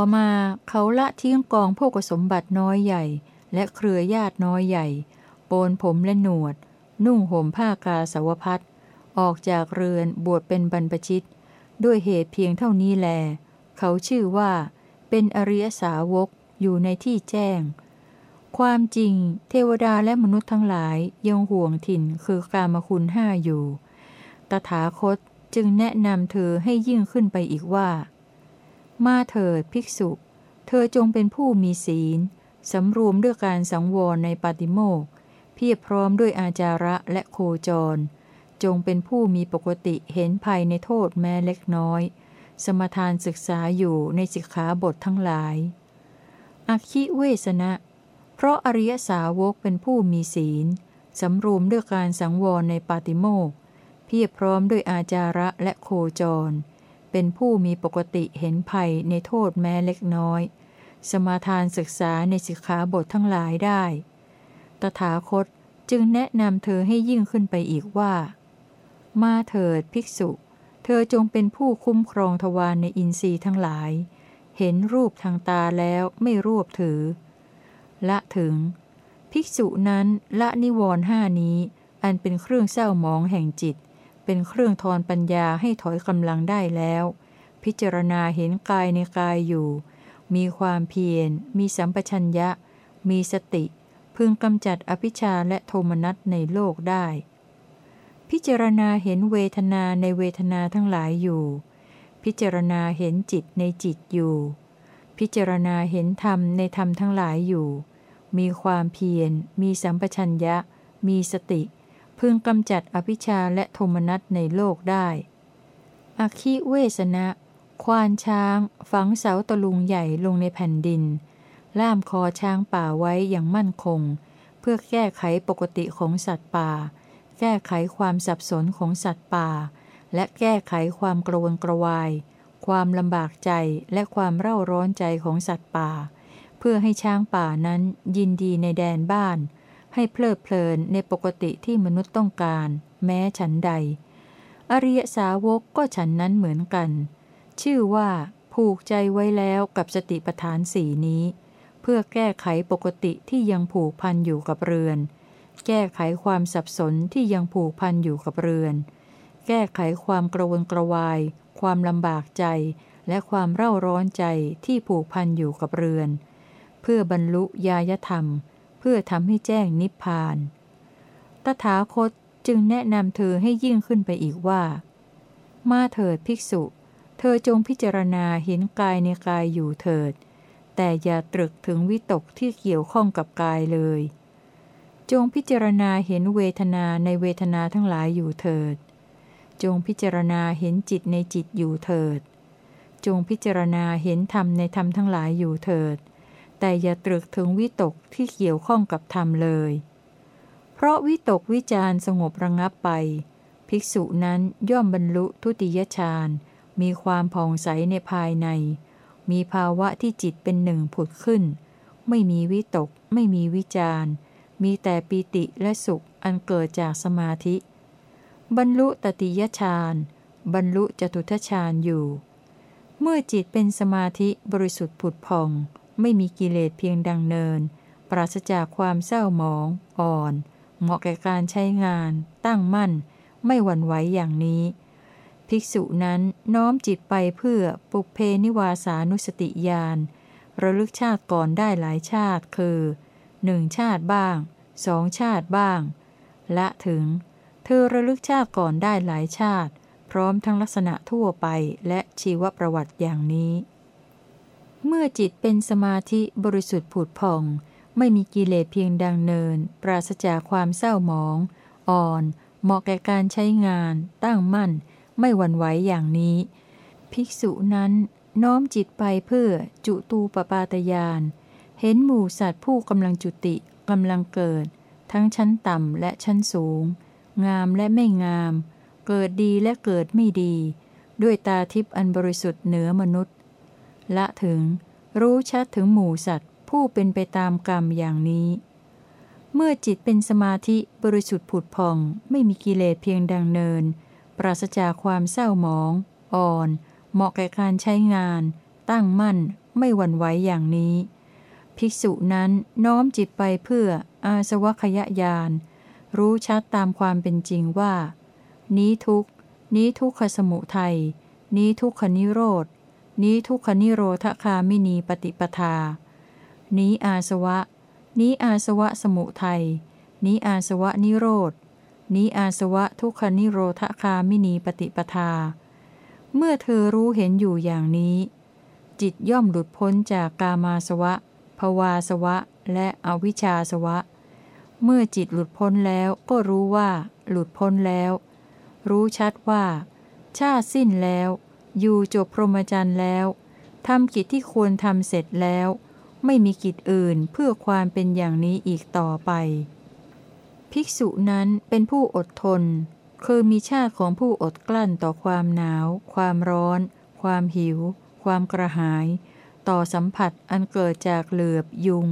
่อมาเขาละทิ้งกองพวกสมบัติน้อยใหญ่ และเครือญาติน้อยใหญ่ โปนผมและหนวด นุ่งห่มผ้ากาสาวพัดออกจากเรือนบวชเป็นบรรพชิต ด้วยเหตุเพียงเท่านี้แล เขาชื่อว่า เป็นอริยสาวกอยู่ในที่แจ้ง ความจริง เทวดาและมนุษย์ทั้งหลายยังห่วงถิ่นคือกามคุณห้าอยู่ ตถาคตจึงแนะนำเธอให้ยิ่งขึ้นไปอีกว่า มาเถิดภิกษุ เธอจงเป็นผู้มีศีล สำรวมด้วยการสังวรในปาติโมกเพียบพร้อมด้วยอาจาระและโคจร จงเป็นผู้มีปกติเห็นภัยในโทษแม้เล็กน้อย สมทานศึกษาอยู่ในสิกขาบททั้งหลายอคิเวสนะ เพราะอริยสาวกเป็นผู้มีศีล สำรวมด้วยการสังวรในปาติโมกเพียบพร้อมด้วยอาจาระและโคจร เป็นผู้มีปกติเห็นภัยในโทษแม้เล็กน้อย สมาทานศึกษาในสิกขาบททั้งหลายได้ ตถาคตจึงแนะนำเธอให้ยิ่งขึ้นไปอีกว่า มาเถิดภิกษุ เธอจงเป็นผู้คุ้มครองทวารในอินทรีย์ทั้งหลาย เห็นรูปทางตาแล้วไม่รวบถือ ละถึง ภิกษุนั้นละนิวรห้านี้ อันเป็นเครื่องเศร้าหมองแห่งจิต เป็นเครื่องทอนปัญญาให้ถอยกำลังได้แล้ว พิจารณาเห็นกายในกายอยู่ มีความเพียร มีสัมปชัญญะ มีสติ พึงกำจัดอภิชาและโทมนัสในโลกได้ พิจารณาเห็นเวทนาในเวทนาทั้งหลายอยู่ พิจารณาเห็นจิตในจิตอยู่ พิจารณาเห็นธรรมในธรรมทั้งหลายอยู่ มีความเพียร มีสัมปชัญญะ มีสติ พึงกำจัดอภิชาและโทมนัสในโลกได้ อคิเวสนะ ควานช้าง ฝังเสาตะลุงใหญ่ลงในแผ่นดิน ล่ามคอช้างป่าไว้อย่างมั่นคง เพื่อแก้ไขปกติของสัตว์ป่า แก้ไขความสับสนของสัตว์ป่า และแก้ไขความกระวนกระวาย ความลำบากใจและความเร่าร้อนใจของสัตว์ป่า เพื่อให้ช้างป่านั้นยินดีในแดนบ้าน ให้เพลิดเพลินในปกติที่มนุษย์ต้องการ แม้ฉันใด อริยสาวกก็ฉันนั้นเหมือนกัน ชื่อว่า ผูกใจไว้แล้วกับสติปัฏฐานสีนี้ เพื่อแก้ไขปกติที่ยังผูกพันอยู่กับเรือน แก้ไขความสับสนที่ยังผูกพันอยู่กับเรือน แก้ไขความกระวนกระวาย ความลำบากใจ และความเร่าร้อนใจที่ผูกพันอยู่กับเรือน เพื่อบรรลุญาธรรม เพื่อทำให้แจ้งนิพพาน ตถาคตจึงแนะนำเธอให้ยิ่งขึ้นไปอีกว่า มาเถิดภิกษุ เธอจงพิจารณาเห็นกายในกายอยู่เถิด แต่อย่าตรึกถึงวิตกที่เกี่ยวข้องกับกายเลย จงพิจารณาเห็นเวทนาในเวทนาทั้งหลายอยู่เถิด จงพิจารณาเห็นจิตในจิตอยู่เถิด จงพิจารณาเห็นธรรมในธรรมทั้งหลายอยู่เถิด แต่อย่าตรึกถึงวิตกที่เกี่ยวข้องกับธรรมเลย เพราะวิตกวิจารสงบระงับไป ภิกษุนั้นย่อมบรรลุทุติยฌานมีความผ่องใสในภายใน มีภาวะที่จิตเป็นหนึ่งผุดขึ้น ไม่มีวิตก ไม่มีวิจารมีแต่ปีติและสุขอันเกิดจากสมาธิ บรรลุตติยฌานบรรลุจตุทฌานอยู่ เมื่อจิตเป็นสมาธิบริสุทธิ์ผุดพอง ไม่มีกิเลสเพียงดังเนิน ปราศจากความเศร้าหมอง อ่อน เหมาะแก่การใช้งาน ตั้งมั่น ไม่หวั่นไหวอย่างนี้ ภิกษุนั้นน้อมจิตไปเพื่อปุเพนิวาสานุสติญาณระลึกชาติก่อนได้หลายชาติคือหนึ่งชาติบ้างสองชาติบ้าง และถึง เธอระลึกชาติก่อนได้หลายชาติ พร้อมทั้งลักษณะทั่วไปและชีวประวัติอย่างนี้ เมื่อจิตเป็นสมาธิบริสุทธิ์ผุดผ่อง ไม่มีกิเลสเพียงดังเนิน ปราศจากความเศร้าหมอง อ่อน เหมาะแก่การใช้งาน ตั้งมั่น ไม่หวั่นไหวอย่างนี้ ภิกษุนั้นน้อมจิตไปเพื่อจุตูปปาตยาน เห็นหมู่สัตว์ผู้กำลังจุติกำลังเกิด ทั้งชั้นต่ำและชั้นสูง งามและไม่งาม เกิดดีและเกิดไม่ดี ด้วยตาทิพย์อันบริสุทธิ์เหนือมนุษย์ ละถึง รู้ชัดถึงหมู่สัตว์ ผู้เป็นไปตามกรรมอย่างนี้ เมื่อจิตเป็นสมาธิบริสุทธิ์ผุดพอง ไม่มีกิเลสเพียงดังเนิน ปราศจากความเศร้าหมอง อ่อน เหมาะแก่การใช้งาน ตั้งมั่น ไม่หวั่นไหวอย่างนี้ ภิกษุนั้นน้อมจิตไปเพื่ออาสวัคยญาณรู้ชัดตามความเป็นจริงว่า นี้ทุกนี้ทุกขสมุทัยนี้ทุกขนิโรธ นี้ทุกขนิโรธคามินีปฏิปทา นี้อาสวะ นี้อาสวะสมุทัย นี้อาสวะนิโรธ นี้อาสวะทุกขนิโรธคามินีปฏิปทา เมื่อเธอรู้เห็นอยู่อย่างนี้ จิตย่อมหลุดพ้นจากกามาสวะ ภวาสวะ และอวิชชาสวะ เมื่อจิตหลุดพ้นแล้วก็รู้ว่า หลุดพ้นแล้ว รู้ชัดว่า ชาสิ้นแล้ว อยู่จบพรหมจรรย์แล้วทำกิจที่ควรทำเสร็จแล้ว ไม่มีกิจอื่นเพื่อความเป็นอย่างนี้อีกต่อไป ภิกษุนั้นเป็นผู้อดทน คือมีชาติของผู้อดกลั้นต่อความหนาว ความร้อน ความหิว ความกระหาย ต่อสัมผัสอันเกิดจากเหลือบ ยุง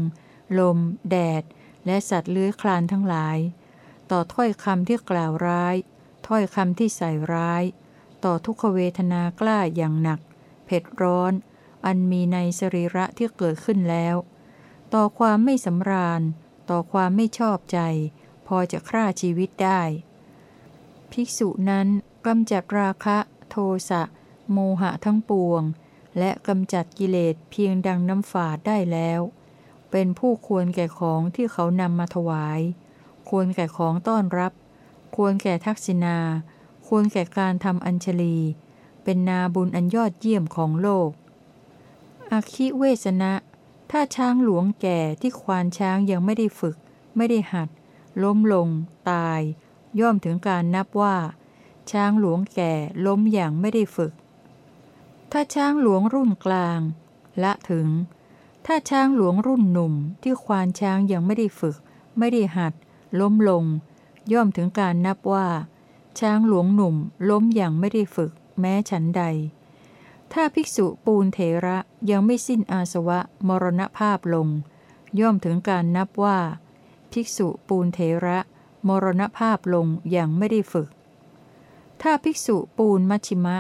ลม แดด และสัตว์เลื้อยคลานทั้งหลาย ต่อถ้อยคำที่กล่าวร้าย ถ้อยคำที่ใส่ร้าย ต่อทุกขเวทนากล้าอย่างหนัก เผ็ดร้อน อันมีในสรีระที่เกิดขึ้นแล้ว ต่อความไม่สำราญ ต่อความไม่ชอบใจ พอจะฆ่าชีวิตได้ ภิกษุนั้นกำจัดราคะ โทสะโมหะทั้งปวง และกำจัดกิเลสเพียงดังน้ำฝาดได้แล้ว เป็นผู้ควรแก่ของที่เขานำมาถวาย ควรแก่ของต้อนรับ ควรแก่ทักษิณา ควรแก่การทำอัญชลี เป็นนาบุญอันยอดเยี่ยมของโลกอคิเวสนะ ถ้าช้างหลวงแก่ที่ควานช้างยังไม่ได้ฝึก ไม่ได้หัด ล้มลง ตาย ย่อมถึงการนับว่า ช้างหลวงแก่ล้มอย่างไม่ได้ฝึก ถ้าช้างหลวงรุ่นกลาง ละถึง ถ้าช้างหลวงรุ่นหนุ่มที่ควานช้างยังไม่ได้ฝึก ไม่ได้หัด ล้มลง ย่อมถึงการนับว่า ช้างหลวงหนุ่มล้มอย่างไม่ได้ฝึก แม้ฉันใด ถ้าภิกษุปูนเถระยังไม่สิ้นอาสวะมรณภาพลง ย่อมถึงการนับว่า ภิกษุปูนเถระ มรณภาพลงอย่างไม่ได้ฝึก ถ้าภิกษุปูนมัชิมะ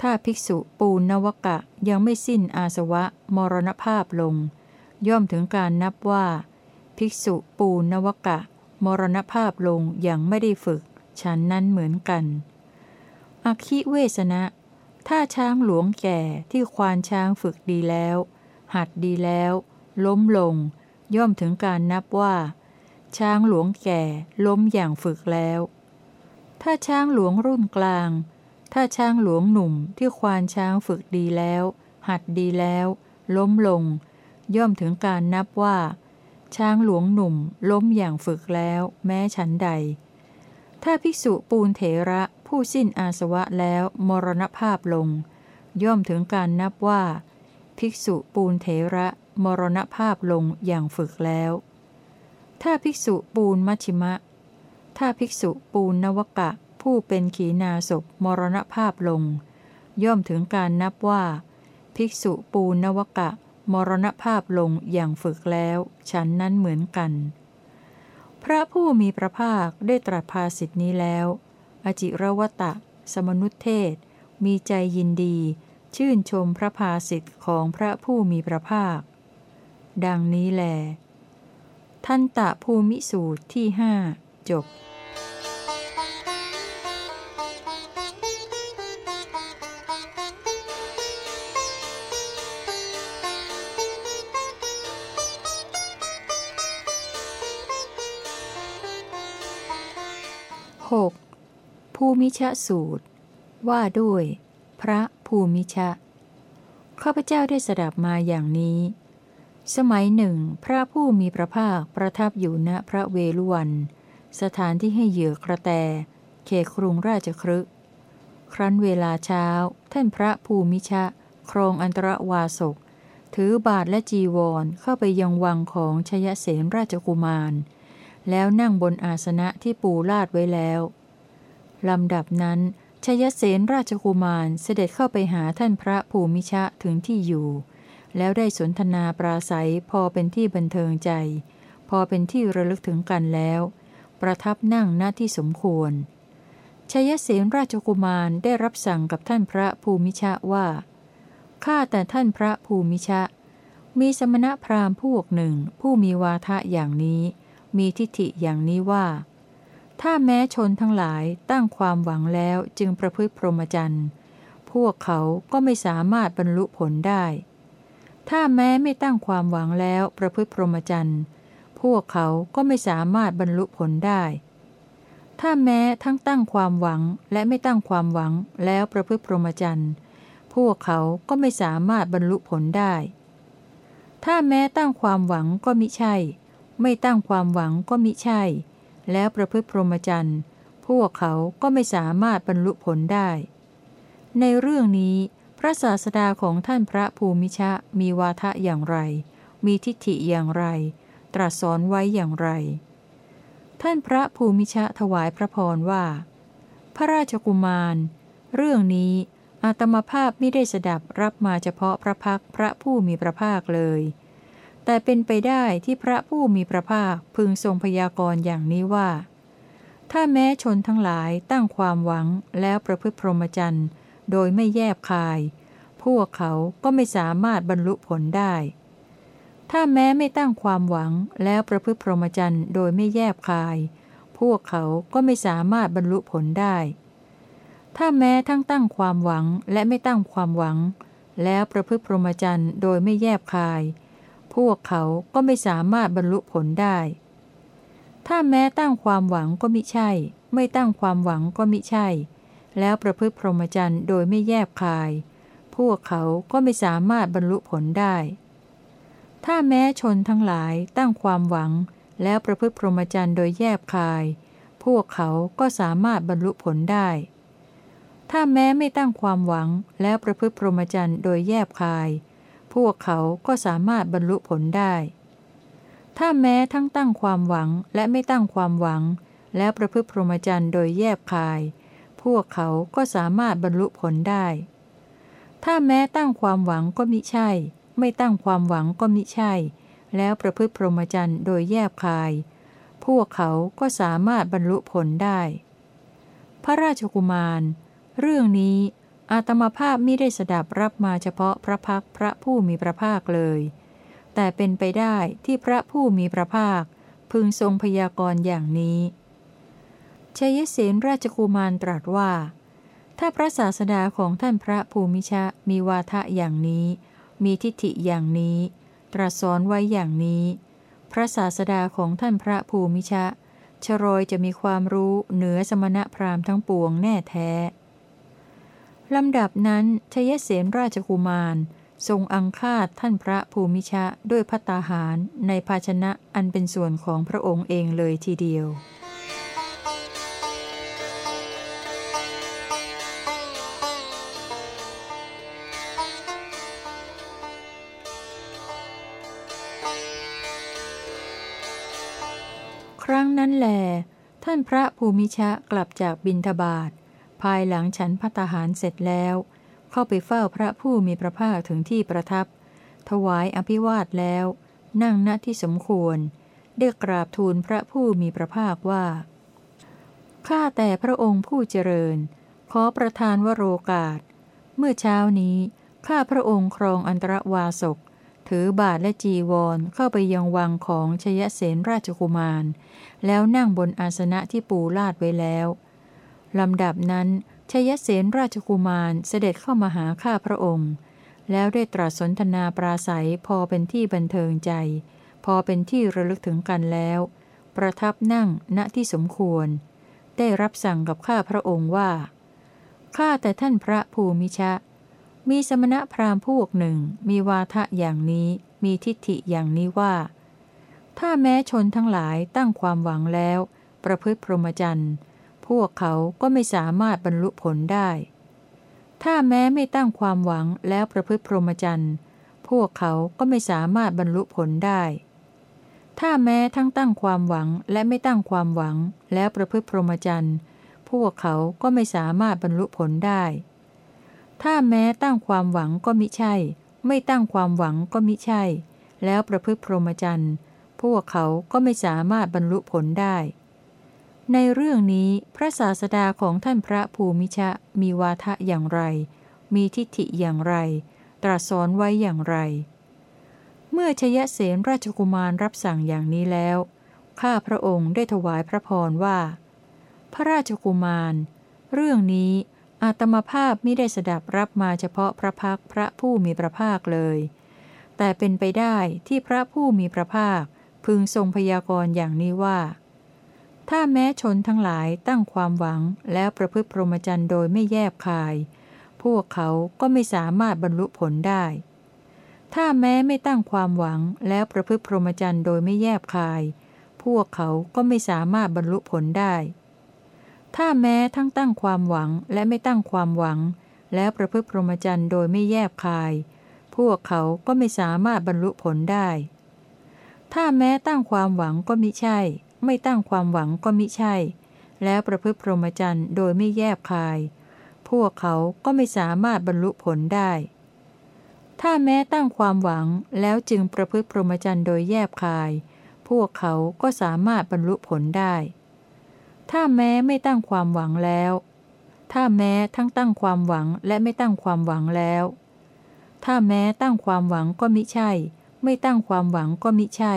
ถ้าภิกษุปูนนวกะยังไม่สิ้นอาสวะมรณภาพลง ย่อมถึงการนับว่า ภิกษุปูนนวกะ มรณภาพลงอย่างไม่ได้ฝึก ฉันนั้นเหมือนกัน อคิเวสนะ ถ้าช้างหลวงแก่ที่ควานช้างฝึกดีแล้ว หัดดีแล้ว ล้มลง ย่อมถึงการนับว่า ช้างหลวงแก่ล้มอย่างฝึกแล้ว ถ้าช้างหลวงรุ่นกลาง ถ้าช้างหลวงหนุ่มที่ควานช้างฝึกดีแล้ว หัดดีแล้ว ล้มลง ย่อมถึงการนับว่าช้างหลวงหนุ่มล้มอย่างฝึกแล้ว แม้ฉันใด ถ้าภิกษุปูนเถระผู้สิ้นอาสวะแล้วมรณภาพลง ย่อมถึงการนับว่า ภิกษุปูนเถระมรณภาพลงอย่างฝึกแล้ว ถ้าภิกษุปูนมัชิมะ ถ้าภิกษุปูนนวกะ ผู้เป็นขีณาศพมรณภาพลง ย่อมถึงการนับว่า ภิกษุปูนนวกะ มรณภาพลงอย่างฝึกแล้ว ฉันนั้นเหมือนกัน พระผู้มีพระภาคได้ตรัสภาสิทธินี้แล้ว อจิรวตะ สมนุเทศ มีใจยินดี ชื่นชมพระภาสิทธิ์ของพระผู้มีพระภาค ดังนี้แล ทันตะภูมิสูตรที่ห้าจบ ภูมิชะสูตร ว่าด้วย พระภูมิชะ ข้าพเจ้าได้สดับมาอย่างนี้ สมัยหนึ่ง พระผู้มีพระภาคประทับอยู่ณพระเวลุวัน สถานที่ให้เหยื่อกระแต เขตกรุงราชครึครั้นเวลาเช้า ท่านพระภูมิชะ ครองอันตรวาสก ถือบาทและจีวรเข้าไปยังวังของชยเสนราชกุมาร แล้วนั่งบนอาสนะที่ปูลาดไว้แล้ว ลำดับนั้นชยเสนราชกุมารเสด็จเข้าไปหาท่านพระภูมิชะถึงที่อยู่ แล้วได้สนทนาปราศัยพอเป็นที่บันเทิงใจ พอเป็นที่ระลึกถึงกันแล้ว ประทับนั่งหน้าที่สมควรชยเสนราชกุมารได้รับสั่งกับท่านพระภูมิชะว่าข้าแต่ท่านพระภูมิชะ มีสมณพราหมณ์พวกหนึ่งผู้มีวาทะอย่างนี้ มีทิฏฐิอย่างนี้ว่า ถ้าแม้ชนทั้งหลายตั้งความหวังแล้วจึงประพฤติพรหมจรรย์ พวกเขาก็ไม่สามารถบรรลุผลได้ ถ้าแม้ไม่ตั้งความหวังแล้วประพฤติพรหมจรรย์ พวกเขาก็ไม่สามารถบรรลุผลได้ ถ้าแม้ทั้งตั้งความหวังและไม่ตั้งความหวังแล้วประพฤติพรหมจรรย์ พวกเขาก็ไม่สามารถบรรลุผลได้ ถ้าแม้ตั้งความหวังก็มิใช่ ไม่ตั้งความหวังก็มิใช่ แล้วประพฤติพรหมจรรย์พวกเขาก็ไม่สามารถบรรลุผลได้ ในเรื่องนี้พระศาสดาของท่านพระภูมิชะมีวาทะอย่างไร มีทิฏฐิอย่างไร ตรัสสอนไว้อย่างไร ท่านพระภูมิชะถวายพระพรว่า พระราชกุมาร เรื่องนี้อาตมาภาพไม่ได้สดับรับมาเฉพาะพระพักพระผู้มีพระภาคเลย แต่เป็นไปได้ที่พระผู้มีพระภาคพึงทรงพยากรณ์อย่างนี้ว่า ถ้าแม้ชนทั้งหลายตั้งความหวังแล้วประพฤติพรหมจรรย์โดยไม่แยบคาย พวกเขาก็ไม่สามารถบรรลุผลได้ ถ้าแม้ไม่ตั้งความหวังแล้วประพฤติพรหมจรรย์โดยไม่แยบคาย พวกเขาก็ไม่สามารถบรรลุผลได้ ถ้าแม้ทั้งตั้งความหวังและไม่ตั้งความหวัง แล้วประพฤติพรหมจรรย์โดยไม่แยบคาย พวกเขาก็ไม่สามารถบรรลุผลได้ ถ้าแม้ตั้งความหวังก็มิใช่ ไม่ตั้งความหวังก็มิใช่ แล้วประพฤติพรหมจรรย์โดยไม่แยบคาย พวกเขาก็ไม่สามารถบรรลุผลได้ ถ้าแม้ชนทั้งหลายตั้งความหวัง แล้วประพฤติพรหมจรรย์โดยแยบคาย พวกเขาก็สามารถบรรลุผลได้ถ้าแม้ไม่ตั้งความหวังแล้วประพฤติพรหมจรรย์โดยแยบคาย พวกเขาก็สามารถบรรลุผลได้ ถ้าแม้ทั้งตั้งความหวังและไม่ตั้งความหวัง แล้วประพฤติพรหมจรรย์โดยแยบคาย พวกเขาก็สามารถบรรลุผลได้ ถ้าแม้ตั้งความหวังก็มิใช่ ไม่ตั้งความหวังก็มิใช่ แล้วประพฤติพรหมจรรย์โดยแยบคาย พวกเขาก็สามารถบรรลุผลได้ พระราชกุมาร เรื่องนี้ อาตมาภาพไม่ได้สดับรับมาเฉพาะพระพักพระผู้มีพระภาคเลย แต่เป็นไปได้ที่พระผู้มีพระภาค พึงทรงพยากรณ์อย่างนี้ชยเสนราชกุมารตรัสว่า ถ้าพระศาสดาของท่านพระภูมิชะมีวาทะอย่างนี้ มีทิฏฐิอย่างนี้ ตรัสสอนไว้อย่างนี้ พระศาสดาของท่านพระภูมิชะชรอยจะมีความรู้เหนือสมณะพราหมณ์ทั้งปวงแน่แท้ ลำดับนั้นชยเสนราชกุมาร ทรงอังคาดท่านพระภูมิชะด้วยพัตาหารในภาชนะอันเป็นส่วนของพระองค์เองเลยทีเดียวครั้งนั้นแหลท่านพระภูมิชะกลับจากบินทบาท ภายหลังฉันพัตหารเสร็จแล้ว เข้าไปเฝ้าพระผู้มีพระภาคถึงที่ประทับ ถวายอภิวาทแล้ว นั่งณที่สมควร ได้กราบทูลพระผู้มีพระภาคว่า ข้าแต่พระองค์ผู้เจริญ ขอประทานวโรกาส เมื่อเช้านี้ข้าพระองค์ครองอันตรวาสกถือบาทและจีวรเข้าไปยังวังของชยเสนราชกุมาร แล้วนั่งบนอาสนะที่ปูลาดไว้แล้ว ลำดับนั้นชยเสนราชกุมารเสด็จเข้ามาหาข้าพระองค์ แล้วได้ตรัสสนทนาปราศัยพอเป็นที่บันเทิงใจ พอเป็นที่ระลึกถึงกันแล้ว ประทับนั่งณที่สมควร ได้รับสั่งกับข้าพระองค์ว่าข้าแต่ท่านพระภูมิชะ มีสมณะพราหมณ์พวกหนึ่ง มีวาทะอย่างนี้มีทิฏฐิอย่างนี้ว่า ถ้าแม้ชนทั้งหลายตั้งความหวังแล้ว ประพฤติพรหมจรรย์ พวกเขาก็ไม่สามารถบรรลุผลได้ ถ้าแม้ไม่ตั้งความหวังแล้วประพฤติพรหมจรรย์ พวกเขาก็ไม่สามารถบรรลุผลได้ ถ้าแม้ทั้งตั้งความหวังและไม่ตั้งความหวังแล้วประพฤติพรหมจรรย์ พวกเขาก็ไม่สามารถบรรลุผลได้ ถ้าแม้ตั้งความหวังก็มิใช่ ไม่ตั้งความหวังก็มิใช่ แล้วประพฤติพรหมจรรย์ พวกเขาก็ไม่สามารถบรรลุผลได้ ในเรื่องนี้พระศาสดาของท่านพระภูมิชะมีวาทะอย่างไร มีทิฏฐิอย่างไร ตรัสสอนไว้อย่างไร เมื่อชยเสนราชกุมารรับสั่งอย่างนี้แล้ว ข้าพระองค์ได้ถวายพระพรว่า พระราชกุมาร เรื่องนี้อาตมาภาพไม่ได้สดับรับมาเฉพาะพระพักพระผู้มีพระภาคเลย แต่เป็นไปได้ที่พระผู้มีพระภาคพึงทรงพยากรณ์อย่างนี้ว่า ถ้าแม้ชนทั้งหลายตั้งความหวังแล้วประพฤติพรหมจรรย์โดยไม่แยบคาย พวกเขาก็ไม่สามารถบรรลุผลได้ ถ้าแม้ไม่ตั้งความหวังแล้วประพฤติพรหมจรรย์โดยไม่แยบคาย พวกเขาก็ไม่สามารถบรรลุผลได้ ถ้าแม้ทั้งตั้งความหวังและไม่ตั้งความหวัง แล้วประพฤติพรหมจรรย์โดยไม่แยบคาย พวกเขาก็ไม่สามารถบรรลุผลได้ ถ้าแม้ตั้งความหวังก็มิใช่ ไม่ตั้งความหวังก็มิใช่ แล้วประพฤติพรหมจรรย์โดยไม่แยบคาย พวกเขาก็ไม่สามารถบรรลุผลได้ ถ้าแม้ตั้งความหวังแล้วจึงประพฤติพรหมจรรย์โดยแยบคาย พวกเขาก็สามารถบรรลุผลได้ ถ้าแม้ไม่ตั้งความหวังแล้ว ถ้าแม้ทั้งตั้งความหวังและไม่ตั้งความหวังแล้ว ถ้าแม้ตั้งความหวังก็มิใช่ ไม่ตั้งความหวังก็มิใช่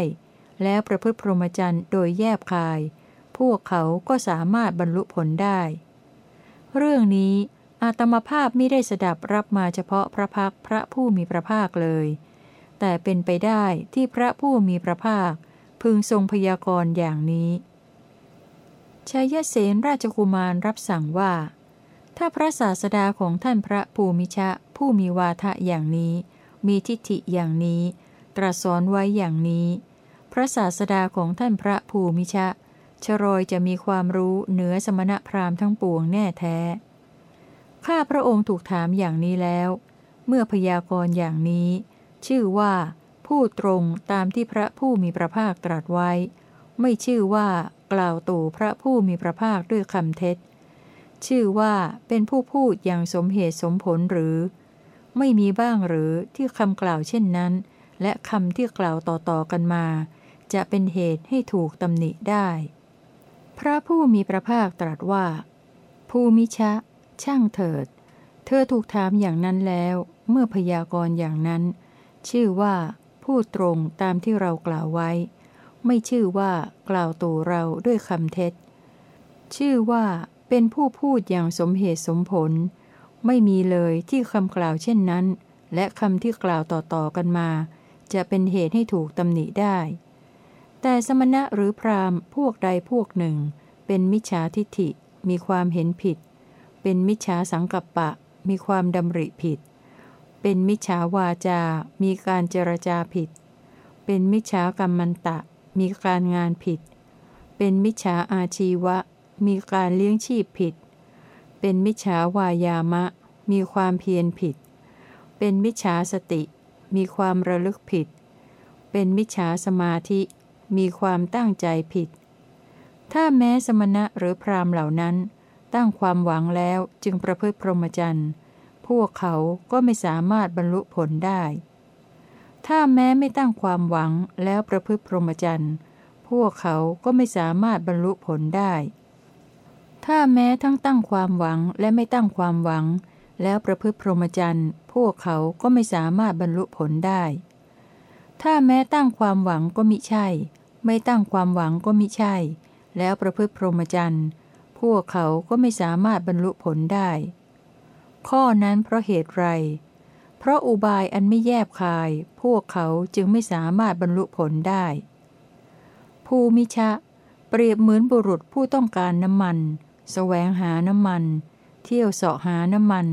แล้วประพฤติพรหมจรรย์โดยแยบคาย พวกเขาก็สามารถบรรลุผลได้ เรื่องนี้อาตมาภาพไม่ได้สดับรับมาเฉพาะพระพักพระผู้มีพระภาคเลย แต่เป็นไปได้ที่พระผู้มีพระภาค พึงทรงพยากรณ์อย่างนี้ชายเสนราชกุมารรับสั่งว่า ถ้าพระศาสดาของท่านพระภูมิชะ ผู้มีวาทะอย่างนี้ มีทิฏฐิอย่างนี้ ตรัสสอนไว้อย่างนี้ พระศาสดาของท่านพระภูมิชะ ชรอยจะมีความรู้เหนือสมณพราหมณ์ทั้งปวงแน่แท้ ข้าพระองค์ถูกถามอย่างนี้แล้ว เมื่อพยากรณ์อย่างนี้ ชื่อว่าผู้ตรงตามที่พระผู้มีพระภาคตรัสไว้ ไม่ชื่อว่ากล่าวตู่พระผู้มีพระภาคด้วยคำเท็จ ชื่อว่าเป็นผู้พูดอย่างสมเหตุสมผลหรือ ไม่มีบ้างหรือที่คำกล่าวเช่นนั้น และคำที่กล่าวต่อๆกันมา จะเป็นเหตุให้ถูกตำหนิได้ พระผู้มีพระภาคตรัสว่า ผู้มิชะ ช่างเถิด เธอถูกถามอย่างนั้นแล้ว เมื่อพยากรณ์อย่างนั้น ชื่อว่าพูดตรงตามที่เรากล่าวไว้ ไม่ชื่อว่ากล่าวตู่เราด้วยคำเท็จ ชื่อว่าเป็นผู้พูดอย่างสมเหตุสมผล ไม่มีเลยที่คำกล่าวเช่นนั้น และคำที่กล่าวต่อๆกันมา จะเป็นเหตุให้ถูกตำหนิได้ แต่สมณะหรือพราหมณ์พวกใดพวกหนึ่ง เป็นมิจฉาทิฏฐิ มีความเห็นผิด เป็นมิจฉาสังกัปปะ มีความดำริผิด เป็นมิจฉาวาจา มีการเจรจาผิด เป็นมิจฉากรรมันตะ มีการงานผิด เป็นมิจฉาอาชีวะ มีการเลี้ยงชีพผิด เป็นมิจฉาวายามะ มีความเพียรผิด เป็นมิจฉาสติ มีความระลึกผิด เป็นมิจฉาสมาธิ มีความตั้งใจผิด ถ้าแม้สมณะหรือพรามเหล่านั้น ตั้งความหวังแล้วจึงประพฤติพรหมจรรย์ พวกเขาก็ไม่สามารถบรรลุผลได้ ถ้าแม้ไม่ตั้งความหวังแล้วประพฤติพรหมจรรย์พวกเขาก็ไม่สามารถบรรลุผลได้ ถ้าแม้ทั้งตั้งความหวังและไม่ตั้งความหวัง แล้วประพฤติพรหมจรรย์ พวกเขาก็ไม่สามารถบรรลุผลได้ ถ้าแม้ตั้งความหวังก็มิใช่ ไม่ตั้งความหวังก็มิใช่ แล้วประพฤติพรหมจรรย์ พวกเขาก็ไม่สามารถบรรลุผลได้ ข้อนั้นเพราะเหตุไร เพราะอุบายอันไม่แยบคาย พวกเขาจึงไม่สามารถบรรลุผลได้ ภูมิชะ เปรียบเหมือนบุรุษผู้ต้องการน้ำมันสแสวงหาน้ำมัน เที่ยวเสาะหาน้ำมัน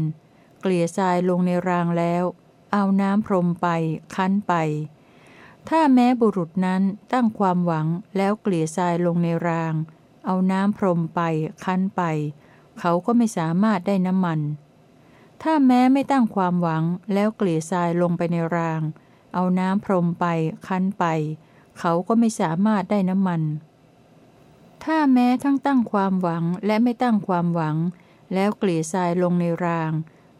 เกลี่ยทรายลงในรางแล้ว เอาน้ำพรมไป คั้นไป ถ้าแม้บุรุษนั้นตั้งความหวังแล้วเกลี่ยทรายลงในราง เอาน้ำพรมไป คั้นไป เขาก็ไม่สามารถได้น้ำมัน ถ้าแม้ไม่ตั้งความหวังแล้วเกลี่ยทรายลงไปในราง เอาน้ำพรมไป คั้นไป เขาก็ไม่สามารถได้น้ำมัน ถ้าแม้ทั้งตั้งความหวังและไม่ตั้งความหวัง แล้วเกลี่ยทรายลงในราง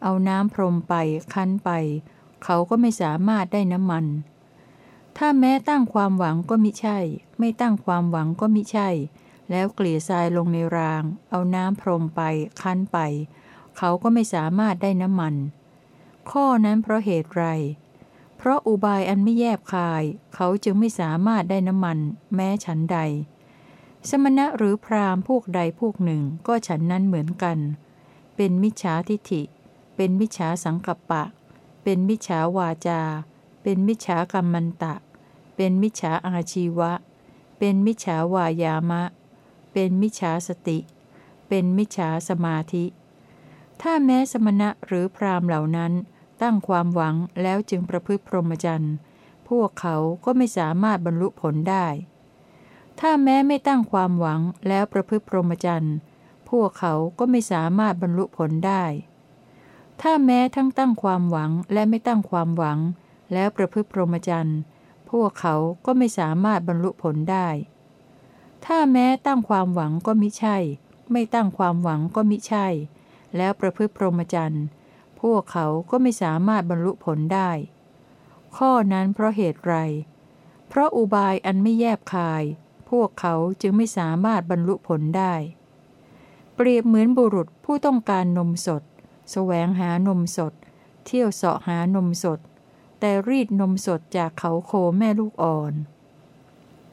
เอาน้ำพรมไป คั้นไป เขาก็ไม่สามารถได้น้ำมัน ถ้าแม้ตั้งความหวังก็มิใช่ ไม่ตั้งความหวังก็มิใช่ แล้วเกลี่ยทรายลงในราง เอาน้ำพรมไป คั้นไป เขาก็ไม่สามารถได้น้ำมัน ข้อนั้นเพราะเหตุไร เพราะอุบายอันไม่แยบคาย เขาจึงไม่สามารถได้น้ำมัน แม้ฉันใด สมณะหรือพราหมณ์พวกใดพวกหนึ่งก็ฉันนั้นเหมือนกัน เป็นมิจฉาทิฐิ เป็นมิจฉาสังกัปปะ เป็นมิจฉาวาจา เป็นมิจฉากรรมันตะ เป็นมิจฉาอาชีวะ เป็นมิจฉาวายามะ เป็นมิจฉาสติ เป็นมิจฉาสมาธิ ถ้าแม้สมณะหรือพราหมณ์เหล่านั้น ตั้งความหวังแล้วจึงประพฤติพรหมจรรย์ พวกเขาก็ไม่สามารถบรรลุผลได้ ถ้าแม้ไม่ตั้งความหวังแล้วประพฤติพรหมจรรย์ พวกเขาก็ไม่สามารถบรรลุผลได้ ถ้าแม้ทั้งตั้งความหวังและไม่ตั้งความหวัง แล้วประพฤติพรหมจรรย์ พวกเขาก็ไม่สามารถบรรลุผลได้ ถ้าแม้ตั้งความหวังก็มิใช่ ไม่ตั้งความหวังก็มิใช่ แล้วประพฤติพรหมจรรย์ พวกเขาก็ไม่สามารถบรรลุผลได้ ข้อนั้นเพราะเหตุไร เพราะอุบายอันไม่แยบคาย พวกเขาจึงไม่สามารถบรรลุผลได้ เปรียบเหมือนบุรุษผู้ต้องการนมสดสแสวงหานมสด เที่ยวเสาะหานมสด แต่รีดนมสดจากเขาโคแม่ลูกอ่อน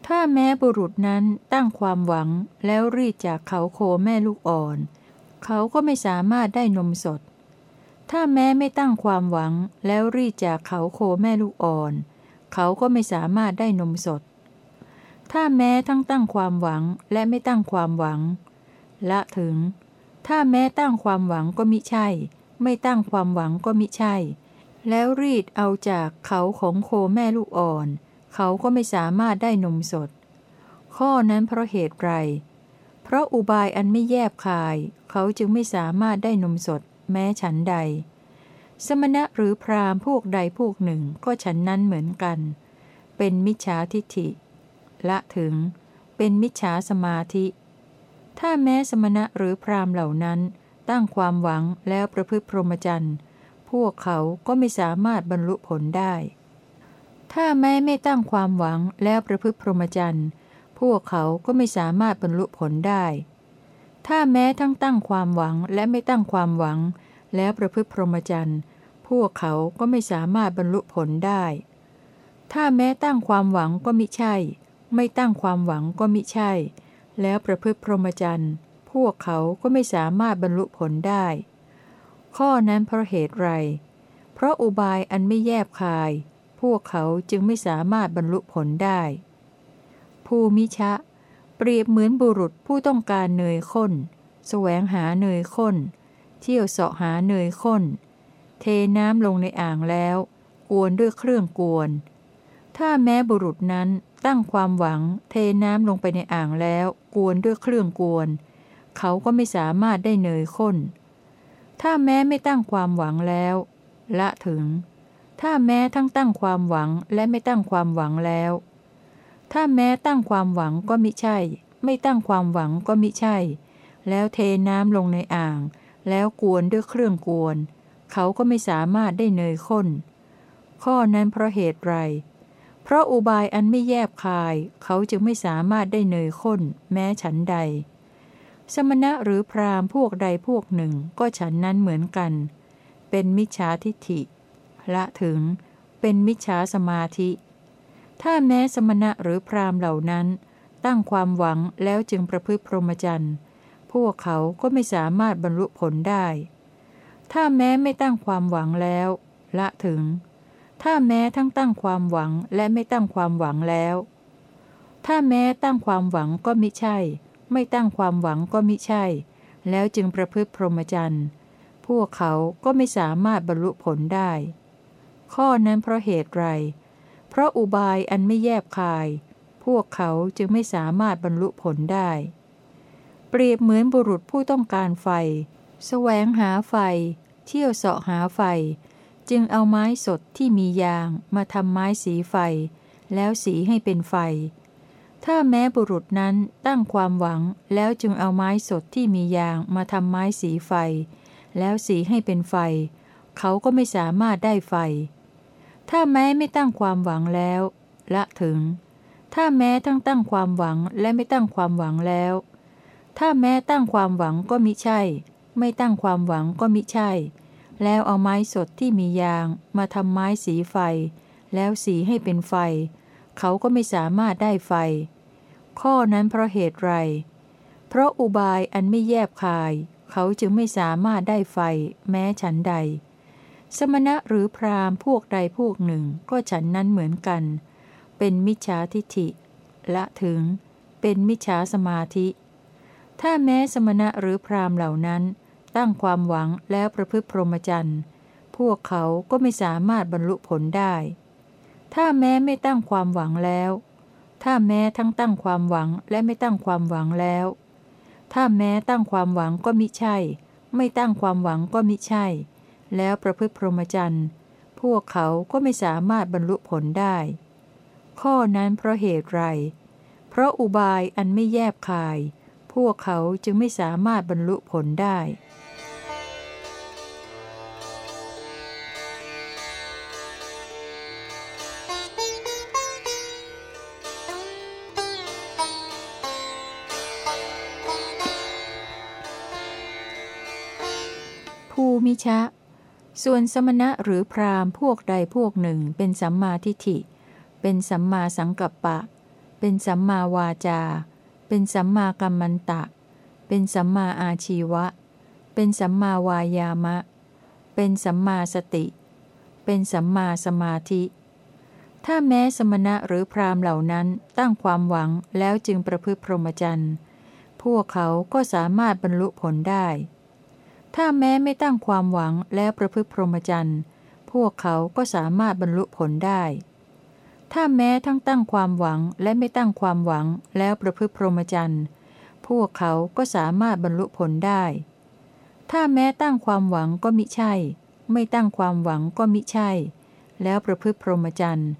ถ้าแม้บุรุษนั้นตั้งความหวังแล้วรีดจากเขาโคแม่ลูกอ่อน เขาก็ไม่สามารถได้นมสด ถ้าแม้ไม่ตั้งความหวังแล้วรีดจากเขาโคแม่ลูกอ่อน เขาก็ไม่สามารถได้นมสด ถ้าแม้ทั้งตั้งความหวังและไม่ตั้งความหวัง ละถึง ถ้าแม้ตั้งความหวังก็มิใช่ ไม่ตั้งความหวังก็มิใช่ แล้วรีดเอาจากเขาของโคแม่ลูกอ่อน เขาก็ไม่สามารถได้นมสด ข้อนั้นเพราะเหตุไร เพราะอุบายอันไม่แยบคาย เขาจึงไม่สามารถได้นมสด แม้ฉันใด สมณะหรือพราหมณ์พวกใดพวกหนึ่งก็ฉันนั้นเหมือนกัน เป็นมิจฉาทิฏฐิ ละถึง เป็นมิจฉาสมาธิ ถ้าแม้สมณะหรือพราหมณ์เหล่านั้นตั้งความหวังแล้วประพฤติพรหมจรรย์ พวกเขาก็ไม่สามารถบรรลุผลได้ ถ้าแม้ไม่ตั้งความหวังแล้วประพฤติพรหมจรรย์พวกเขาก็ไม่สามารถบรรลุผลได้ ถ้าแม้ทั้งตั้งความหวังและไม่ตั้งความหวัง แล้วประพฤติพรหมจรรย์พวกเขาก็ไม่สามารถบรรลุผลได้ ถ้าแม้ตั้งความหวังก็มิใช่ ไม่ตั้งความหวังก็มิใช่ แล้วประพฤติพรหมจรรย์พวกเขาก็ไม่สามารถบรรลุผลได้ ข้อนั้นเพราะเหตุไร เพราะอุบายอันไม่แยบคาย พวกเขาจึงไม่สามารถบรรลุผลได้ ภูมิชะ เปรียบเหมือนบุรุษผู้ต้องการเนยข้นแสวงหาเนยข้น เที่ยวเสาะหาเนยข้น เทน้ำลงในอ่างแล้ว กวนด้วยเครื่องกวน ถ้าแม้บุรุษนั้นตั้งความหวัง เทน้ำลงไปในอ่างแล้ว กวนด้วยเครื่องกวน เขาก็ไม่สามารถได้เนยข้น ถ้าแม้ไม่ตั้งความหวังแล้ว ละถึง ถ้าแม้ทั้งตั้งความหวังและไม่ตั้งความหวังแล้ว ถ้าแม้ตั้งความหวังก็มิใช่ ไม่ตั้งความหวังก็มิใช่ แล้วเทน้ำลงในอ่าง แล้วกวนด้วยเครื่องกวน เขาก็ไม่สามารถได้เนยข้น ข้อนั้นเพราะเหตุไร เพราะอุบายอันไม่แยบคาย เขาจึงไม่สามารถได้เนยข้น แม้ฉันใด สมณะหรือพราหมณ์พวกใดพวกหนึ่งก็ฉันนั้นเหมือนกัน เป็นมิจฉาทิฏฐิ ละถึง เป็นมิจฉาสมาธิ ถ้าแม้สมณะหรือพราหมณ์เหล่านั้น ตั้งความหวังแล้วจึงประพฤติพรหมจรรย์ พวกเขาก็ไม่สามารถบรรลุผลได้ ถ้าแม้ไม่ตั้งความหวังแล้ว ละถึง ถ้าแม้ทั้งตั้งความหวังและไม่ตั้งความหวังแล้ว ถ้าแม้ตั้งความหวังก็มิใช่ ไม่ตั้งความหวังก็มิใช่ แล้วจึงประพฤติพรหมจรรย์ พวกเขาก็ไม่สามารถบรรลุผลได้ ข้อนั้นเพราะเหตุไร เพราะอุบายอันไม่แยบคาย พวกเขาจึงไม่สามารถบรรลุผลได้ เปรียบเหมือนบุรุษผู้ต้องการไฟสแสวงหาไฟ เที่ยวเสาะหาไฟ จึงเอาไม้สดที่มียางมาทำไม้สีไฟ แล้วสีให้เป็นไฟ ถ้าแม้บุรุษนั้นตั้งความหวังแล้วจึงเอาไม้สดที่มียางมาทำไม้สีไฟ แล้วสีให้เป็นไฟ เขาก็ไม่สามารถได้ไฟ ถ้าแม้ไม่ตั้งความหวังแล้ว ละถึง ถ้าแม้ทั้งตั้งความหวังและไม่ตั้งความหวังแล้ว ถ้าแม้ตั้งความหวังก็มิใช่ ไม่ตั้งความหวังก็มิใช่ แล้วเอาไม้สดที่มียางมาทำไม้สีไฟ แล้วสีให้เป็นไฟ เขาก็ไม่สามารถได้ไฟ ข้อนั้นเพราะเหตุไร เพราะอุบายอันไม่แยบคาย เขาจึงไม่สามารถได้ไฟ แม้ฉันใด สมณะหรือพราหมณ์พวกใดพวกหนึ่งก็ฉันนั้นเหมือนกัน เป็นมิจฉาทิฐิ ละถึง เป็นมิจฉาสมาธิ ถ้าแม้สมณะหรือพราหมณ์เหล่านั้น ตั้งความหวังแล้วประพฤติพรหมจรรย์พวกเขาก็ไม่สามารถบรรลุผลได้ ถ้าแม้ไม่ตั้งความหวังแล้ว ถ้าแม้ทั้งตั้งความหวังและไม่ตั้งความหวังแล้ว ถ้าแม้ตั้งความหวังก็มิใช่ ไม่ตั้งความหวังก็มิใช่ แล้วประพฤติพรหมจรรย์ พวกเขาก็ไม่สามารถบรรลุผลได้ ข้อนั้นเพราะเหตุไร เพราะอุบายอันไม่แยบคาย พวกเขาจึงไม่สามารถบรรลุผลได้ มิชะ ส่วนสมณะหรือพราหมณ์พวกใดพวกหนึ่งเป็นสัมมาทิฏฐิ เป็นสัมมาสังกัปปะ เป็นสัมมาวาจา เป็นสัมมากัมมันตะ เป็นสัมมาอาชีวะ เป็นสัมมาวายามะ เป็นสัมมาสติ เป็นสัมมาสมาธิ ถ้าแม้สมณะหรือพราหมณ์เหล่านั้นตั้งความหวังแล้วจึงประพฤติพรหมจรรย์ พวกเขาก็สามารถบรรลุผลได้ ถ้าแม้ไม่ตั้งความหวังแล้วประพฤติพรหมจรรย์พวกเขาก็สามารถบรรลุผลได้ ถ้าแม้ทั้งตั้งความหวังและไม่ตั้งความหวังแล้วประพฤติพรหมจรรย์พวกเขาก็สามารถบรรลุผลได้ ถ้าแม้ตั้งความหวังก็มิใช่ ไม่ตั้งความหวังก็มิใช่ แล้วประพฤติพรหมจรรย์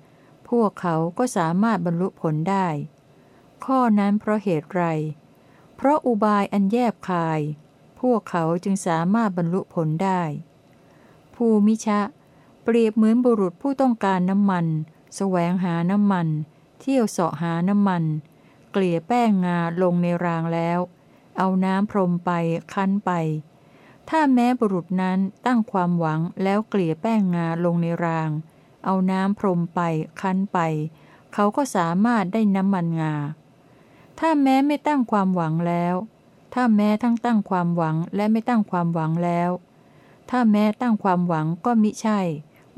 พวกเขาก็สามารถบรรลุผลได้ ข้อนั้นเพราะเหตุไร เพราะอุบายอันแยบคาย วกเขาจึงสามารถบรรลุผลได้ ภูมิชะ เปรียบเหมือนบุรุษผู้ต้องการน้ำมันสแสวงหาน้ำมัน เที่ยวเสาะหาน้ำมัน เกลี่ยแป้งงาลงในรางแล้ว เอาน้ำพรมไปคั้นไป ถ้าแม้บุรุษนั้นตั้งความหวังแล้วเกลี่ยแป้งงาลงในราง เอาน้ำพรมไปคั้นไป เขาก็สามารถได้น้ำมันงา ถ้าแม้ไม่ตั้งความหวังแล้ว ถ้าแม้ทั้งตั้งความหวังและไม่ตั้งความหวังแล้ว ถ้าแม้ตั้งความหวังก็มิใช่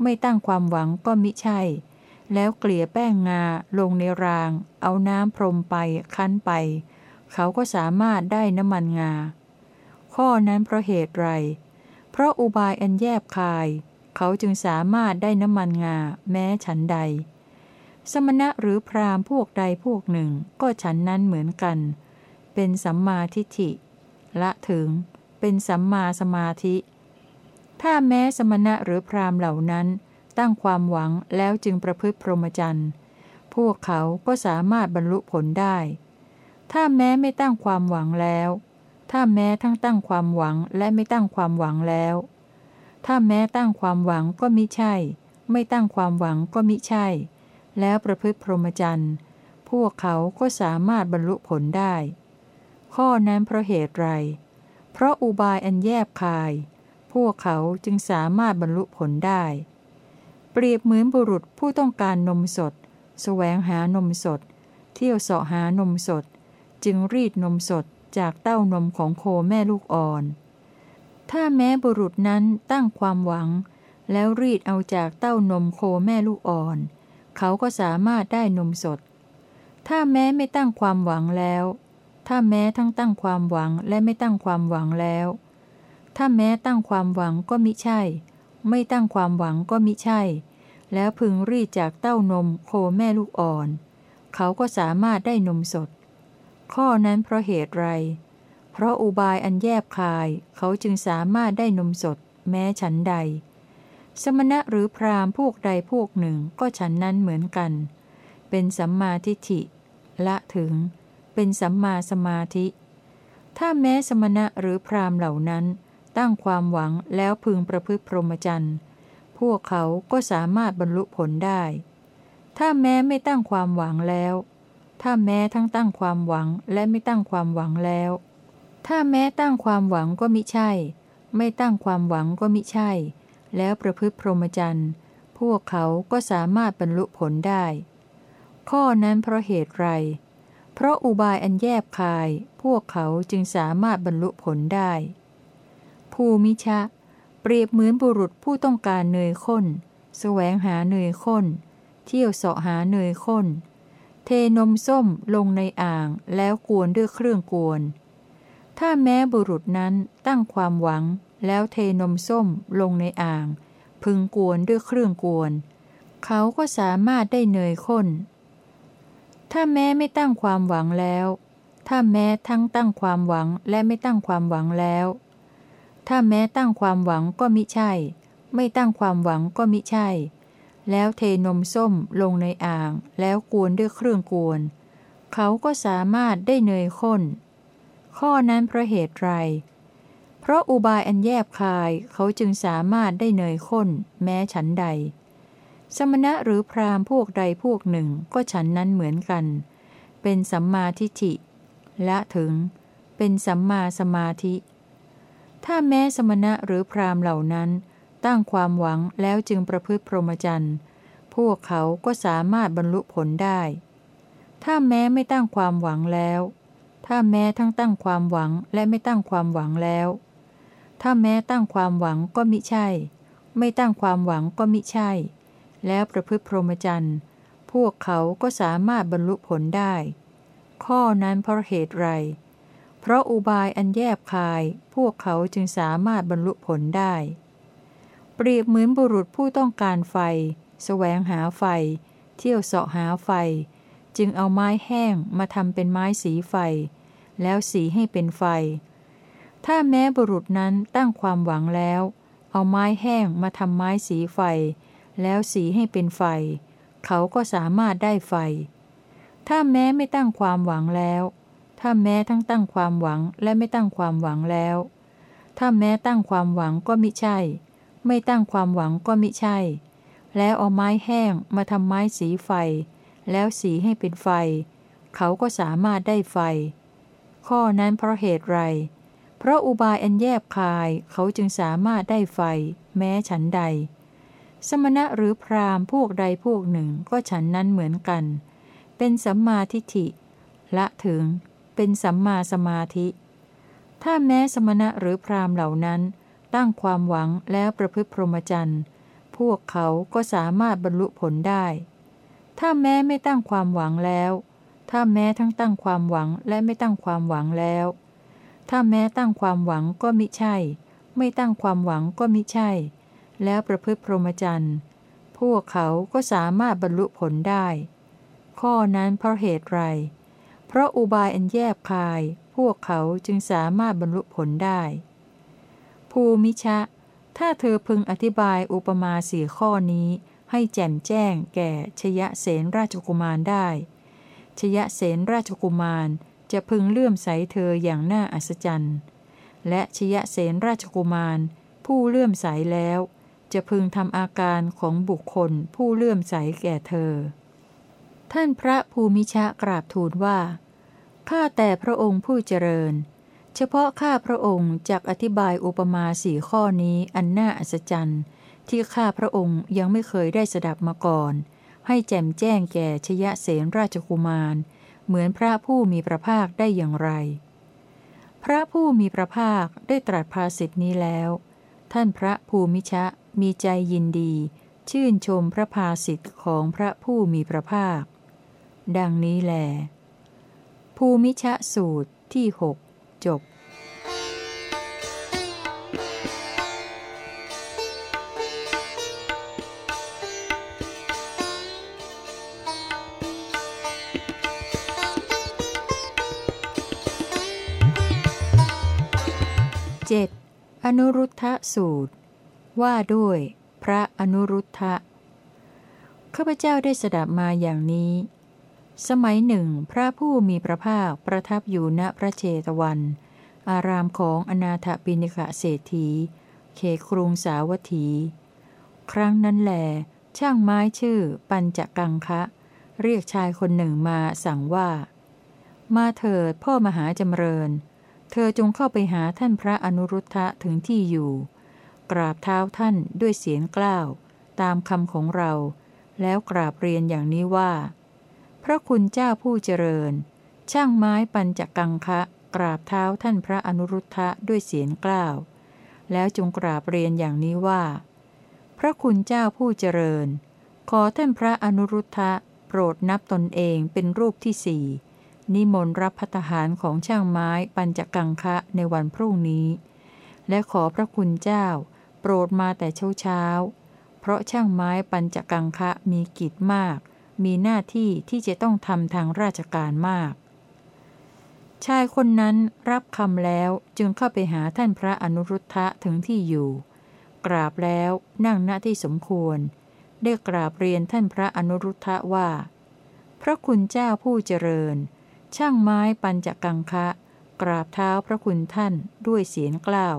ไม่ตั้งความหวังก็มิใช่ แล้วเกลี่ยแป้งงาลงในราง เอาน้ำพรมไปคั้นไป เขาก็สามารถได้น้ำมันงา ข้อนั้นเพราะเหตุไร เพราะอุบายอันแยบคาย เขาจึงสามารถได้น้ำมันงา แม้ฉันใด สมณะหรือพราหมณ์พวกใดพวกหนึ่งก็ฉันนั้นเหมือนกันเเป็นสัมมาทิฏฐิ ละถึง เป็นสัมมาสมาธิ ถ้าแม้สมณะหรือพรามเหล่านั้นตั้งความหวังแล้วจึงประพฤติพรหมจรรย์ พวกเขาก็สามารถบรรลุผลได้ ถ้าแม้ไม่ตั้งความหวังแล้ว ถ้าแม้ทั้งตั้งความหวังและไม่ตั้งความหวังแล้ว ถ้าแม้ตั้งความหวังก็มิใช่ ไม่ตั้งความหวังก็มิใช่ แล้วประพฤติพรหมจรรย์ พวกเขาก็สามารถบรรลุผลได้ ข้อนั้นเพราะเหตุไร เพราะอุบายอันแยบคาย พวกเขาจึงสามารถบรรลุผลได้ เปรียบเหมือนบุรุษผู้ต้องการนมสดสแสวงหานมสด เที่ยวเสาะหานมสด จึงรีดนมสดจากเต้านมของโคแม่ลูกอ่อน ถ้าแม้บุรุษนั้นตั้งความหวัง แล้วรีดเอาจากเต้านมโคแม่ลูกอ่อน เขาก็สามารถได้นมสด ถ้าแม้ไม่ตั้งความหวังแล้ว ถ้าแม้ทั้งตั้งความหวังและไม่ตั้งความหวังแล้ว ถ้าแม้ตั้งความหวังก็มิใช่ ไม่ตั้งความหวังก็มิใช่ แล้วพึงรีดจากเต้านมโคแม่ลูกอ่อน เขาก็สามารถได้นมสด ข้อนั้นเพราะเหตุไร เพราะอุบายอันแยบคาย เขาจึงสามารถได้นมสด แม้ฉันใด สมณะหรือพราหมณ์พวกใดพวกหนึ่งก็ฉันนั้นเหมือนกัน เป็นสัมมาทิฏฐิ ละถึง เป็นสัมมาสมาธิ ถ้าแม้สมณะหรือพรามเหล่านั้น ตั้งความหวังแล้วพึงประพฤติพรหมจรรย์พวกเขาก็สามารถบรรลุผลได้ ถ้าแม้ไม่ตั้งความหวังแล้ว ถ้าแม้ทั้งตั้งความหวังและไม่ตั้งความหวังแล้ว ถ้าแม้ตั้งความหวังก็มิใช่ ไม่ตั้งความหวังก็มิใช่ แล้วประพฤติพรหมจรรย์พวกเขาก็สามารถบรรลุผลได้ ข้อนั้นเพราะเหตุไร เพราะอุบายอันแยบคาย พวกเขาจึงสามารถบรรลุผลได้ ภูมิชะ เปรียบเหมือนบุรุษผู้ต้องการเนยข้นแสวงหาเนยข้น เที่ยวเสาะหาเนยข้น เทนมส้มลงในอ่างแล้วกวนด้วยเครื่องกวน ถ้าแม้บุรุษนั้นตั้งความหวังแล้วเทนมส้มลงในอ่าง พึงกวนด้วยเครื่องกวน เขาก็สามารถได้เนยข้น ถ้าแม้ไม่ตั้งความหวังแล้ว ถ้าแม้ทั้งตั้งความหวังและไม่ตั้งความหวังแล้ว ถ้าแม้ตั้งความหวังก็มิใช่ ไม่ตั้งความหวังก็มิใช่ แล้วเทนมส้มลงในอ่าง แล้วกวนด้วยเครื่องกวน เขาก็สามารถได้เนยข้น ข้อนั้นเพราะเหตุไร เพราะอุบายอันแยบคายเขาจึงสามารถได้เนยข้น แม้ฉันใด สมณะหรือพราหมณ์พวกใดพวกหนึ่งก็ฉันนั้นเหมือนกัน เป็นสัมมาทิฏฐิและถึง เป็นสัมมาสมาธิ ถ้าแม้สมณะหรือพราหมณ์เหล่านั้น ตั้งความหวังแล้วจึงประพฤติพรหมจรรย์พวกเขาก็สามารถบรรลุผลได้ ถ้าแม้ไม่ตั้งความหวังแล้ว ถ้าแม้ทั้งตั้งความหวังและไม่ตั้งความหวังแล้ว ถ้าแม้ตั้งความหวังก็มิใช่ ไม่ตั้งความหวังก็มิใช่ แล้วประพฤติพรหมจรรย์ พวกเขาก็สามารถบรรลุผลได้ ข้อนั้นเพราะเหตุไร เพราะอุบายอันแยบคาย พวกเขาจึงสามารถบรรลุผลได้ เปรียบเหมือนบุรุษผู้ต้องการไฟสแสวงหาไฟ เที่ยวเสาะหาไฟ จึงเอาไม้แห้งมาทำเป็นไม้สีไฟ แล้วสีให้เป็นไฟ ถ้าแม้บุรุษนั้นตั้งความหวังแล้ว เอาไม้แห้งมาทำไม้สีไฟ แล้วสีให้เป็นไฟ เขาก็สามารถได้ไฟ ถ้าแม้ไม่ตั้งความหวังแล้ว ถ้าแม้ทั้งตั้งความหวังและไม่ตั้งความหวังแล้ว ถ้าแม้ตั้งความหวังก็มิใช่ ไม่ตั้งความหวังก็มิใช่ แล้วเอาไม้แห้งมาทำไม้สีไฟ แล้วสีให้เป็นไฟ เขาก็สามารถได้ไฟ ข้อนั้นเพราะเหตุไรเพราะอุบายอันแยบคายเขาจึงสามารถได้ไฟ แม้ฉันใด สมณะหรือพราหมณ์พวกใดพวกหนึ่งก็ฉันนั้นเหมือนกัน เป็นสัมมาทิฏฐิ ละถึง เป็นสัมมาสมาธิ ถ้าแม้สมณะหรือพราหมณ์เหล่านั้น ตั้งความหวังแล้วประพฤติพรหมจรรย์พวกเขาก็สามารถบรรลุผลได้ ถ้าแม้ไม่ตั้งความหวังแล้ว ถ้าแม้ทั้งตั้งความหวังและไม่ตั้งความหวังแล้ว ถ้าแม้ตั้งความหวังก็มิใช่ ไม่ตั้งความหวังก็มิใช่ แล้วประพฤติพรหมจรรย์ พวกเขาก็สามารถบรรลุผลได้ ข้อนั้นเพราะเหตุไร เพราะอุบายอันแยบคาย พวกเขาจึงสามารถบรรลุผลได้ ภูมิชะ ถ้าเธอพึงอธิบายอุปมาสี่ข้อนี้ให้แจ่มแจ้งแก่ชยะเสนราชกุมารได้ ชยะเสนราชกุมารจะพึงเลื่อมใสเธออย่างน่าอัศจรรย์ และชยะเสนราชกุมาร ผู้เลื่อมใสแล้ว จะพึงทำอาการของบุคคลผู้เลื่อมใสแก่เธอ ท่านพระภูมิชะกราบทูลว่า ข้าแต่พระองค์ผู้เจริญ เฉพาะข้าพระองค์จากอธิบายอุปมาสี่ข้อนี้อันน่าอัศจรรย์ ที่ข้าพระองค์ยังไม่เคยได้สดับมาก่อน ให้แจมแจ้งแก่ชยะเสนราชกุมาร เหมือนพระผู้มีพระภาคได้อย่างไรพระผู้มีพระภาคได้ตรัสภาสิทธินี้แล้ว ท่านพระภูมิชะ มีใจยินดี ชื่นชมพระภาสิทธิ์ของพระผู้มีพระภาค ดังนี้แล ภูมิชะสูตรที่หกจบอนุรุทธสูตร ว่าด้วย พระอนุรุทธะข้าพเจ้าได้สดับมาอย่างนี้ สมัยหนึ่ง พระผู้มีพระภาคประทับอยู่ณพระเชตวัน อารามของอนาถปิณิกะเศรษฐี เขครุงสาวัตถี ครั้งนั้นแหลช่างไม้ชื่อปัญจกังคะ เรียกชายคนหนึ่งมาสั่งว่า มาเถิดพ่อมหาจำเริญ เธอจงเข้าไปหาท่านพระอนุรุทธะถึงที่อยู่ กราบเท้าท่านด้วยเสียงกล้าว ตามคำของเรา แล้วกราบเรียนอย่างนี้ว่า พระคุณเจ้าผู้เจริญ ช่างไม้ปัญจกังคะ กราบเท้าท่านพระอนุรุทธะด้วยเสียงกล้าว แล้วจงกราบเรียนอย่างนี้ว่า พระคุณเจ้าผู้เจริญ ขอท่านพระอนุรุทธะโปรดนับตนเองเป็นรูปที่สี่นิมนต์รับพัตหารของช่างไม้ปัญจกังคะในวันพรุ่งนี้ และขอพระคุณเจ้า รดมาแต่เช้าเช้า เพราะช่างไม้ปัญจกังคะมีกิจมาก มีหน้าที่ที่จะต้องทำทางราชการมาก ชายคนนั้นรับคำแล้วจึงเข้าไปหาท่านพระอนุรุทธะถึงที่อยู่ กราบแล้วนั่งณที่สมควร ได้กราบเรียนท่านพระอนุรุทธะว่า พระคุณเจ้าผู้เจริญ ช่างไม้ปัญจกังคะ กราบเท้าพระคุณท่านด้วยเสียงกล้าว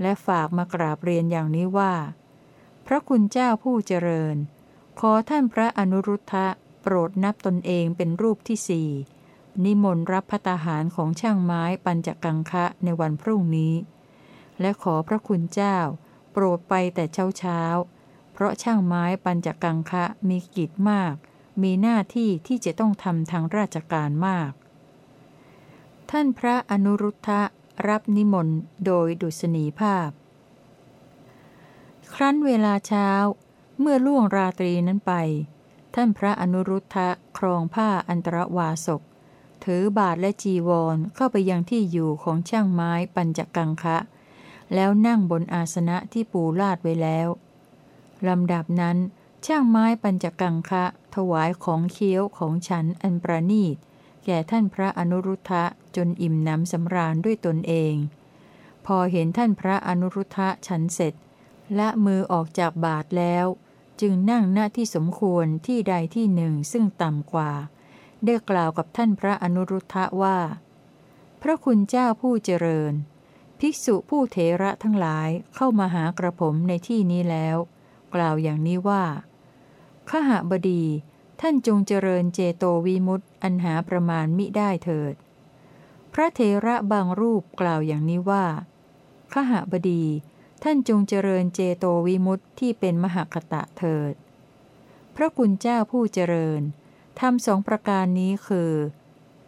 และฝากมากราบเรียนอย่างนี้ว่า พระคุณเจ้าผู้เจริญ ขอท่านพระอนุรุทธะโปรดนับตนเองเป็นรูปที่สี่นิมนต์รับพัตาหารของช่างไม้ปัญจกังคะในวันพรุ่งนี้ และขอพระคุณเจ้า โปรดไปแต่เช้าเช้า เพราะช่างไม้ปัญจกังคะมีกิจมาก มีหน้าที่ที่จะต้องทำทางราชการมาก ท่านพระอนุรุทธะ รับนิมนต์โดยดุษณีภาพ ครั้นเวลาเช้า เมื่อล่วงราตรีนั้นไป ท่านพระอนุรุทธะครองผ้าอันตรวาสก ถือบาทและจีวรเข้าไปยังที่อยู่ของช่างไม้ปัญจกังคะ แล้วนั่งบนอาสนะที่ปูลาดไว้แล้ว ลำดับนั้น ช่างไม้ปัญจกังคะ ถวายของเคี้ยวของฉันอันประนีต แก่ท่านพระอนุรุทธะจนอิ่มน้ำสำราญด้วยตนเอง พอเห็นท่านพระอนุรุทธะฉันเสร็จและมือออกจากบาทแล้ว จึงนั่งหน้าที่สมควรที่ใดที่หนึ่งซึ่งต่ำกว่า ได้กล่าวกับท่านพระอนุรุทธะว่า พระคุณเจ้าผู้เจริญ ภิกษุผู้เถระทั้งหลายเข้ามาหากระผมในที่นี้แล้ว กล่าวอย่างนี้ว่าขหบดี ท่านจงเจริญเจโตวิมุตต์อันหาประมาณมิได้เถิด พระเทระบางรูปกล่าวอย่างนี้ว่าขหบดี ท่านจงเจริญเจโตวิมุตต์ที่เป็นมหคตะเถิด พระกุณเจ้าผู้เจริญทำสองประการนี้คือ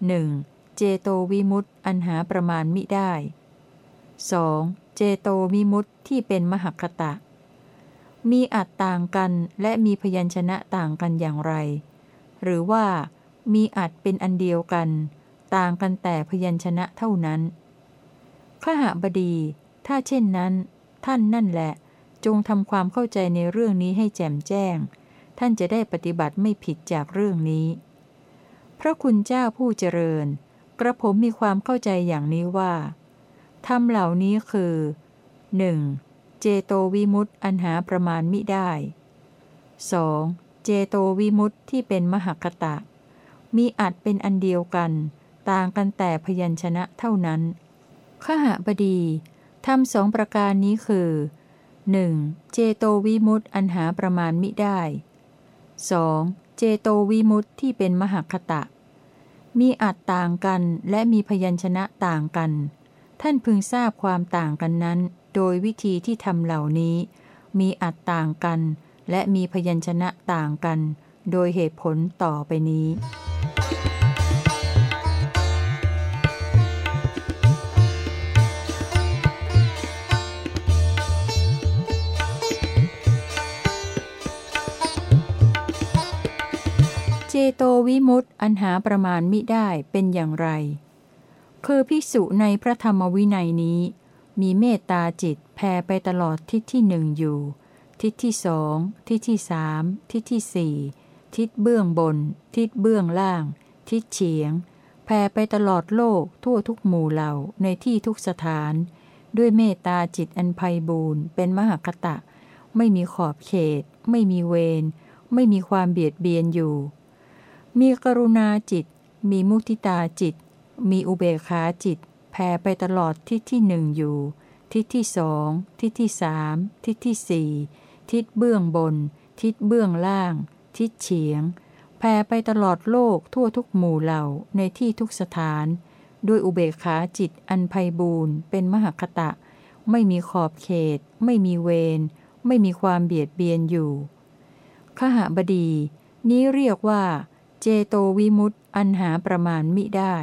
1. เจโตวิมุตต์อันหาประมาณมิได้ 2. เจโตวิมุตต์ที่เป็นมหคตะ มีอัดต่างกันและมีพยัญชนะต่างกันอย่างไร หรือว่ามีอัดเป็นอันเดียวกัน ต่างกันแต่พยัญชนะเท่านั้นขหบดี ถ้าเช่นนั้น ท่านนั่นแหละ จงทำความเข้าใจในเรื่องนี้ให้แจ่มแจ้ง ท่านจะได้ปฏิบัติไม่ผิดจากเรื่องนี้ พระคุณเจ้าผู้เจริญ กระผมมีความเข้าใจอย่างนี้ว่าธรรมเหล่านี้คือหนึ่ง เจโตวิมุตต์อันหาประมาณมิได้ 2. เจโตวิมุตต์ที่เป็นมหคตะ มีอัดเป็นอันเดียวกัน ต่างกันแต่พยัญชนะเท่านั้นขหบดีทำสองประการนี้คือ 1. เจโตวิมุตต์อันหาประมาณมิได้ 2. เจโตวิมุตต์ที่เป็นมหคตะ มีอัดต่างกันและมีพยัญชนะต่างกัน ท่านพึงทราบความต่างกันนั้น โดยวิธีที่ทำเหล่านี้ มีอัดต่างกัน และมีพยัญชนะต่างกัน โดยเหตุผลต่อไปนี้ เจโตวิมุตต์อันหาประมาณมิได้เป็นอย่างไร คือพิสุในพระธรรมวินัยนี้ มีเมตตาจิตแผ่ไปตลอดทิศที่หนึ่งอยู่ ทิศที่สองทิศที่สามทิศที่สี่ทิศเบื้องบน ทิศเบื้องล่าง ทิศเฉียงแผ่ไปตลอดโลกทั่วทุกหมู่เหล่าในที่ทุกสถาน ด้วยเมตตาจิตอันไพบูรณ์เป็นมหาคตะ ไม่มีขอบเขต ไม่มีเวรไม่มีความเบียดเบียนอยู่ มีกรุณาจิต มีมุทิตาจิต มีอุเบกขาจิต แผ่ไปตลอดทิศที่หนึ่งอยู่ ทิศที่สอง ทิศที่สามทิศที่สี่ทิศเบื้องบน ทิศเบื้องล่าง ทิศเฉียง แผ่ไปตลอดโลกทั่วทุกหมู่เหล่าในที่ทุกสถาน ด้วยอุเบกขาจิตอันไพบูรณ์เป็นมหคตะ ไม่มีขอบเขต ไม่มีเวรไม่มีความเบียดเบียนอยู่ขหบดี นี้เรียกว่า เจโตวิมุตต์อันหาประมาณมิได้